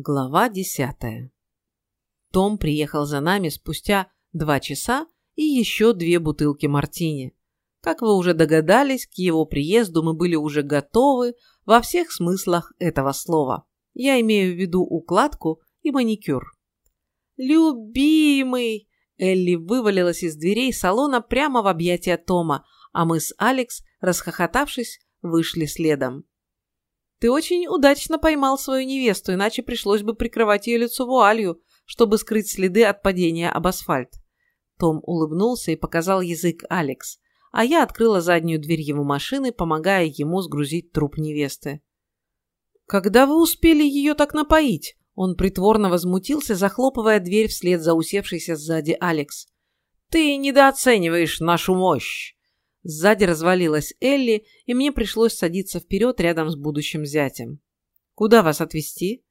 Глава десятая. Том приехал за нами спустя два часа и еще две бутылки мартини. Как вы уже догадались, к его приезду мы были уже готовы во всех смыслах этого слова. Я имею в виду укладку и маникюр. «Любимый!» Элли вывалилась из дверей салона прямо в объятия Тома, а мы с Алекс, расхохотавшись, вышли следом. Ты очень удачно поймал свою невесту, иначе пришлось бы прикрывать ее лицо вуалью, чтобы скрыть следы от падения об асфальт. Том улыбнулся и показал язык Алекс, а я открыла заднюю дверь его машины, помогая ему сгрузить труп невесты. «Когда вы успели ее так напоить?» Он притворно возмутился, захлопывая дверь вслед за усевшейся сзади Алекс. «Ты недооцениваешь нашу мощь!» Сзади развалилась Элли, и мне пришлось садиться вперед рядом с будущим зятем. «Куда вас отвезти?»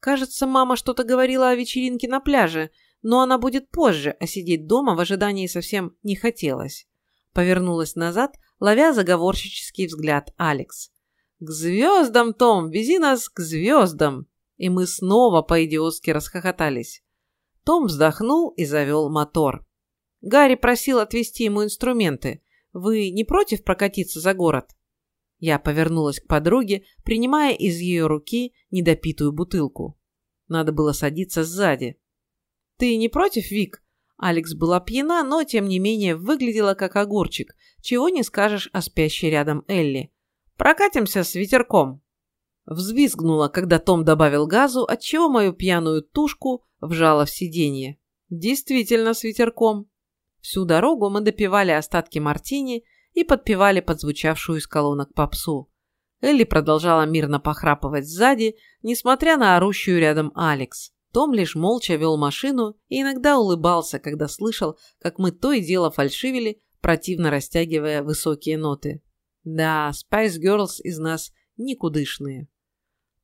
«Кажется, мама что-то говорила о вечеринке на пляже, но она будет позже, а сидеть дома в ожидании совсем не хотелось». Повернулась назад, ловя заговорщический взгляд Алекс. «К звездам, Том! Вези нас к звездам!» И мы снова по-идиотски расхохотались. Том вздохнул и завел мотор. Гарри просил отвезти ему инструменты. Вы не против прокатиться за город?» Я повернулась к подруге, принимая из ее руки недопитую бутылку. Надо было садиться сзади. «Ты не против, Вик?» Алекс была пьяна, но, тем не менее, выглядела как огурчик. Чего не скажешь о спящей рядом Элли. «Прокатимся с ветерком!» Взвизгнула, когда Том добавил газу, отчего мою пьяную тушку вжала в сиденье. Действительно с ветерком. Всю дорогу мы допивали остатки мартини и подпевали подзвучавшую из колонок попсу. Элли продолжала мирно похрапывать сзади, несмотря на орущую рядом Алекс. Том лишь молча вел машину и иногда улыбался, когда слышал, как мы то и дело фальшивили, противно растягивая высокие ноты. Да, Spice Girls из нас никудышные.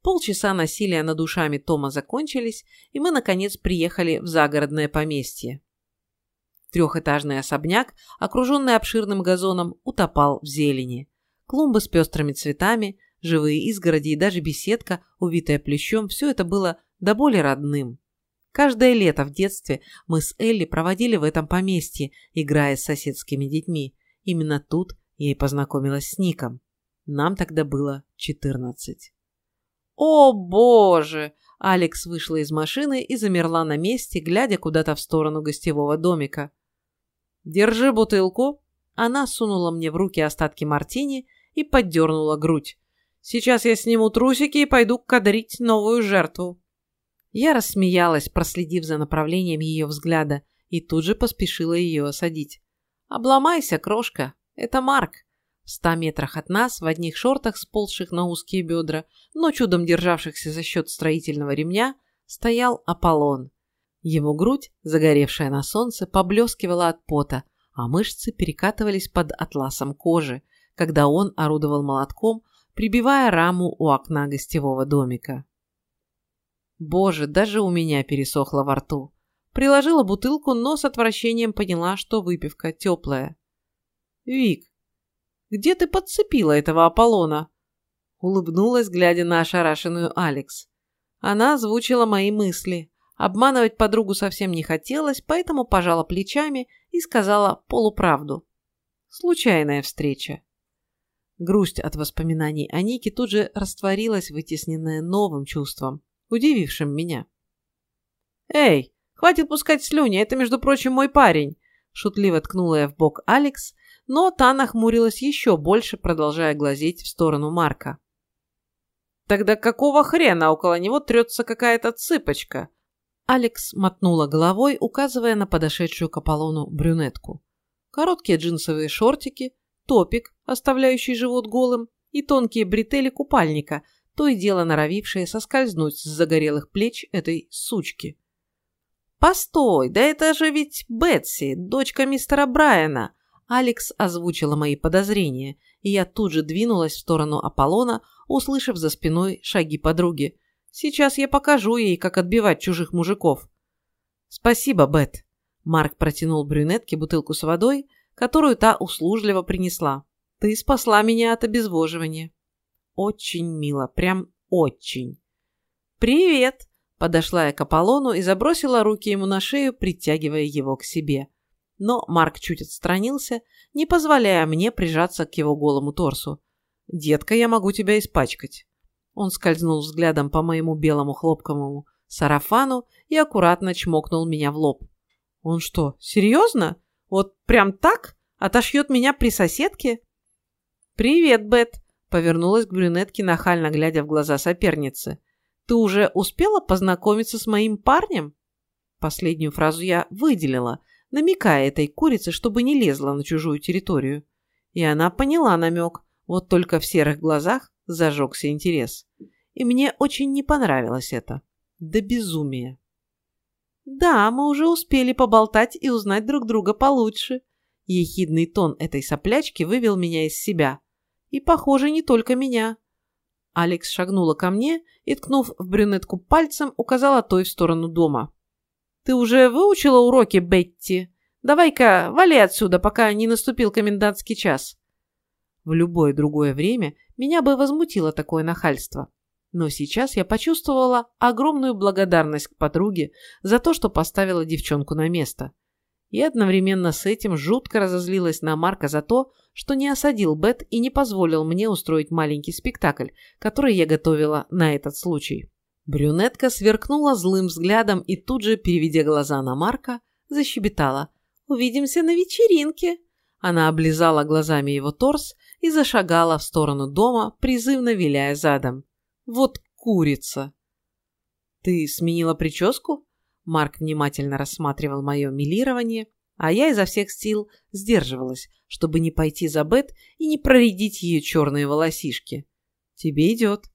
Полчаса насилия над душами Тома закончились, и мы, наконец, приехали в загородное поместье. Трехэтажный особняк, окруженный обширным газоном, утопал в зелени. Клумбы с пестрыми цветами, живые изгороди и даже беседка, увитая плющом, все это было до боли родным. Каждое лето в детстве мы с Элли проводили в этом поместье, играя с соседскими детьми. Именно тут я и познакомилась с Ником. Нам тогда было 14. «О, боже!» Алекс вышла из машины и замерла на месте, глядя куда-то в сторону гостевого домика. «Держи бутылку». Она сунула мне в руки остатки мартини и поддернула грудь. «Сейчас я сниму трусики и пойду кадрить новую жертву». Я рассмеялась, проследив за направлением ее взгляда, и тут же поспешила ее осадить. «Обломайся, крошка, это Марк». В ста метрах от нас, в одних шортах, сползших на узкие бедра, но чудом державшихся за счет строительного ремня, стоял Аполлон. Его грудь, загоревшая на солнце, поблескивала от пота, а мышцы перекатывались под атласом кожи, когда он орудовал молотком, прибивая раму у окна гостевого домика. Боже, даже у меня пересохло во рту. Приложила бутылку, но с отвращением поняла, что выпивка теплая. «Вик, где ты подцепила этого Аполлона?» Улыбнулась, глядя на ошарашенную Алекс. Она озвучила мои мысли. Обманывать подругу совсем не хотелось, поэтому пожала плечами и сказала полуправду. Случайная встреча. Грусть от воспоминаний о Нике тут же растворилась, вытесненная новым чувством, удивившим меня. «Эй, хватит пускать слюни, это, между прочим, мой парень!» Шутливо ткнула я в бок Алекс, но та нахмурилась еще больше, продолжая глазеть в сторону Марка. «Тогда какого хрена около него трется какая-то цыпочка?» Алекс мотнула головой, указывая на подошедшую к Аполлону брюнетку. Короткие джинсовые шортики, топик, оставляющий живот голым, и тонкие бретели купальника, то и дело норовившие соскользнуть с загорелых плеч этой сучки. «Постой, да это же ведь Бетси, дочка мистера Брайана!» Алекс озвучила мои подозрения, и я тут же двинулась в сторону Аполлона, услышав за спиной шаги подруги. Сейчас я покажу ей, как отбивать чужих мужиков. Спасибо, Бет. Марк протянул брюнетке бутылку с водой, которую та услужливо принесла. Ты спасла меня от обезвоживания. Очень мило, прям очень. Привет! Подошла я к Аполлону и забросила руки ему на шею, притягивая его к себе. Но Марк чуть отстранился, не позволяя мне прижаться к его голому торсу. «Детка, я могу тебя испачкать». Он скользнул взглядом по моему белому хлопковому сарафану и аккуратно чмокнул меня в лоб. «Он что, серьезно? Вот прям так? Отошьет меня при соседке?» «Привет, Бет», — повернулась к брюнетке, нахально глядя в глаза соперницы. «Ты уже успела познакомиться с моим парнем?» Последнюю фразу я выделила, намекая этой курице, чтобы не лезла на чужую территорию. И она поняла намек, вот только в серых глазах зажегся интерес. И мне очень не понравилось это. До безумия. «Да, мы уже успели поболтать и узнать друг друга получше». Ехидный тон этой соплячки вывел меня из себя. И, похоже, не только меня. Алекс шагнула ко мне и, ткнув в брюнетку пальцем, указала той в сторону дома. «Ты уже выучила уроки, Бетти? Давай-ка вали отсюда, пока не наступил комендантский час». В любое другое время меня бы возмутило такое нахальство. Но сейчас я почувствовала огромную благодарность к подруге за то, что поставила девчонку на место. И одновременно с этим жутко разозлилась на Марка за то, что не осадил Бет и не позволил мне устроить маленький спектакль, который я готовила на этот случай. Брюнетка сверкнула злым взглядом и тут же, переведя глаза на Марка, защебетала. «Увидимся на вечеринке!» Она облизала глазами его торс и зашагала в сторону дома, призывно виляя задом. Вот курица. Ты сменила прическу? Марк внимательно рассматривал мое милирование, а я изо всех сил сдерживалась, чтобы не пойти за Бет и не проредить ее черные волосишки. Тебе идет.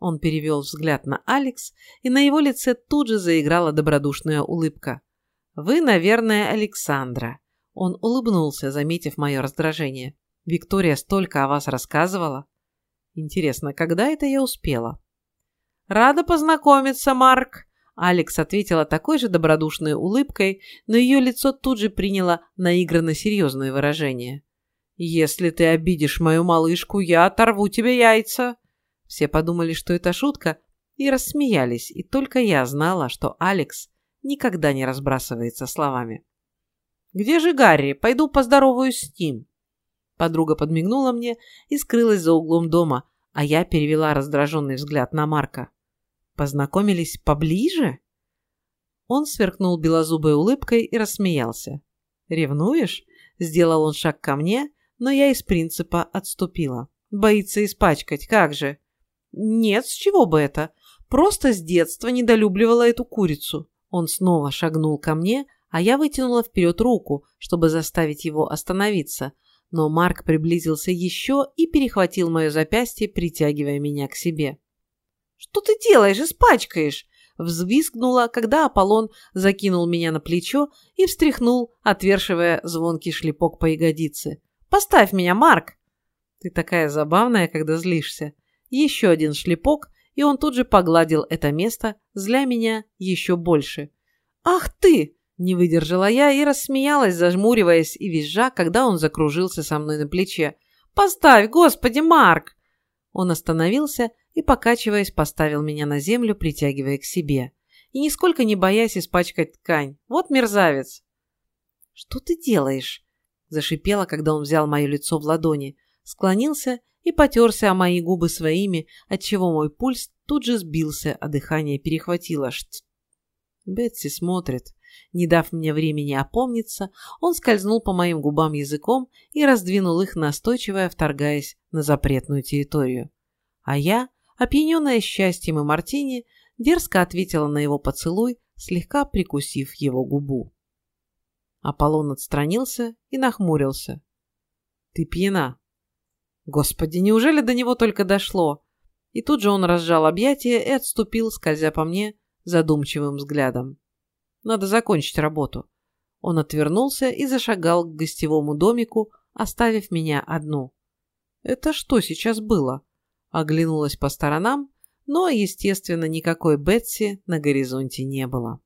Он перевел взгляд на Алекс, и на его лице тут же заиграла добродушная улыбка. «Вы, наверное, Александра». Он улыбнулся, заметив мое раздражение. «Виктория столько о вас рассказывала». Интересно, когда это я успела? «Рада познакомиться, Марк!» Алекс ответила такой же добродушной улыбкой, но ее лицо тут же приняло наигранно серьезное выражение. «Если ты обидишь мою малышку, я оторву тебе яйца!» Все подумали, что это шутка, и рассмеялись, и только я знала, что Алекс никогда не разбрасывается словами. «Где же Гарри? Пойду поздороваюсь с ним!» Подруга подмигнула мне и скрылась за углом дома, а я перевела раздраженный взгляд на Марка. «Познакомились поближе?» Он сверкнул белозубой улыбкой и рассмеялся. «Ревнуешь?» – сделал он шаг ко мне, но я из принципа отступила. «Боится испачкать, как же?» «Нет, с чего бы это? Просто с детства недолюбливала эту курицу». Он снова шагнул ко мне, а я вытянула вперед руку, чтобы заставить его остановиться – но Марк приблизился еще и перехватил мое запястье, притягивая меня к себе. «Что ты делаешь? Испачкаешь!» Взвизгнула, когда Аполлон закинул меня на плечо и встряхнул, отвершивая звонкий шлепок по ягодице. «Поставь меня, Марк!» «Ты такая забавная, когда злишься!» Еще один шлепок, и он тут же погладил это место, зля меня еще больше. «Ах ты!» Не выдержала я и рассмеялась, зажмуриваясь и визжа, когда он закружился со мной на плече. «Поставь, господи, Марк!» Он остановился и, покачиваясь, поставил меня на землю, притягивая к себе. И нисколько не боясь испачкать ткань. Вот мерзавец! «Что ты делаешь?» Зашипела, когда он взял мое лицо в ладони, склонился и потерся о мои губы своими, отчего мой пульс тут же сбился, а дыхание перехватило. Бетси смотрит. Не дав мне времени опомниться, он скользнул по моим губам языком и раздвинул их настойчиво, вторгаясь на запретную территорию. А я, опьяненная счастьем и мартини, дерзко ответила на его поцелуй, слегка прикусив его губу. Аполлон отстранился и нахмурился. «Ты пьяна». «Господи, неужели до него только дошло?» И тут же он разжал объятия и отступил, скользя по мне задумчивым взглядом. Надо закончить работу. Он отвернулся и зашагал к гостевому домику, оставив меня одну. Это что сейчас было? Оглянулась по сторонам, но, естественно, никакой Бетси на горизонте не было.